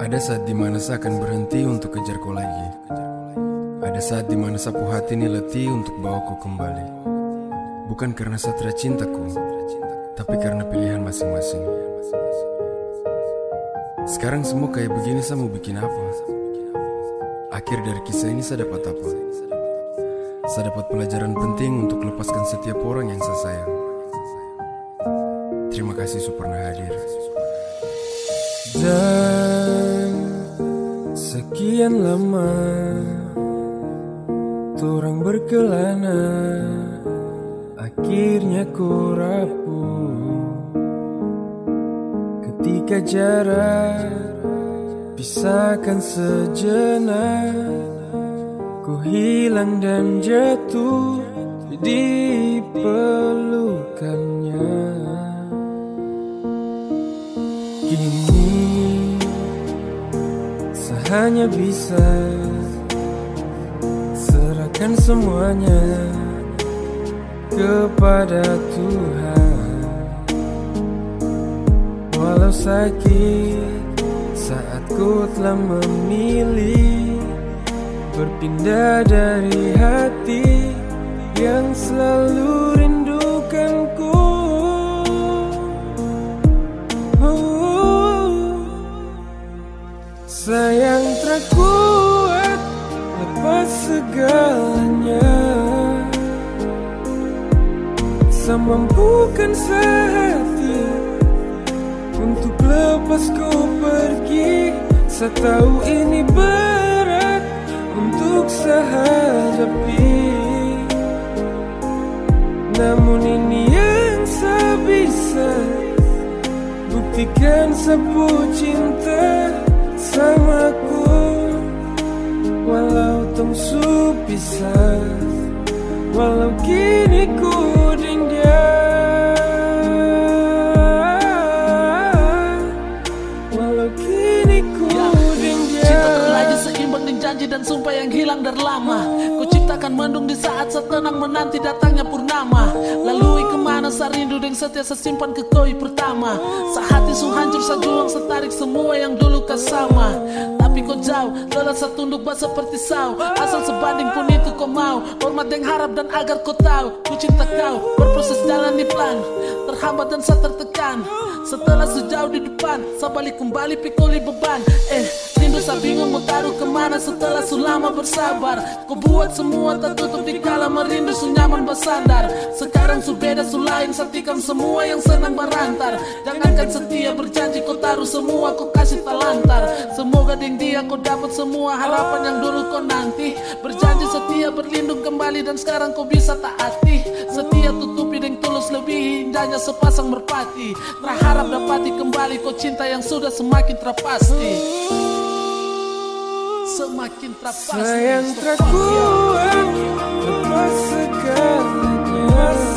Ada saat di mana saya akan berhenti untuk kejar kau lagi. Ada saat di mana sapu hati ini letih untuk bawa kau kembali. Bukan karena saya cintaku, tapi karena pilihan masing-masing. Sekarang semua kayak begini saya mau bikin apa? Akhir dari kisah ini saya dapat apa? Saya dapat pelajaran penting untuk lepaskan setiap orang yang saya sayang. Terima kasih sudah pernah hadir. Dan sekian lama Turang berkelana Akhirnya ku rapuh. Ketika jarak Pisahkan sejenak Ku hilang dan jatuh Di pelukannya. Kini hanya bisa serahkan semuanya kepada Tuhan. Walau sakit saat ku telah memilih berpindah dari hati yang selalu Terkuat lepas segalanya. Semampukan sehati Untuk lepas kau pergi. Saya tahu ini berat Untuk sehadapi. Namun ini yang saya bisa Buktikan sebuah cinta samaku Walau tong su pisah Walau kini ku dinda Walau kini ku dinda Cinta terlaju seimbang dengan janji dan sumpah yang hilang dari lama. Ku ciptakan mendung di saat setenang menanti datangnya purnama. Lalui ke mana saya rindu dengan setia saya simpan ke koi pertama. Sehati su hancur saya juang saya tarik semua yang dulu kau sama Tapi kau jauh, lelah saya tunduk bah seperti sau. Asal sebanding pun itu kau mau. Hormat yang harap dan agar kau tahu. Ku cinta kau, berproses jalan di pelan. Terhambat dan saya tertekan. Setelah sejauh di depan Saya balik kembali pikuli beban. Eh, rindu saya bingung mau taruh ke mana Setelah selama bersabar. Kau buat semua tertutup di kala merindu Su nyaman bersandar. Sekarang su beda lain Satikan semua yang senang berantar. Jangankan setia berjanji kau taruh semua Kau kasih talantar Semoga dengan dia kau dapat semua Harapan yang dulu kau nanti. Berjanji setia berlindung kembali Dan sekarang kau bisa taati. Setia tutupi dengan tulus lebih indahnya sepasang merpati. Terharap dapati kembali kau cinta yang sudah semakin terpasti. Semakin terpasti. Sayang terkuat lepas segalanya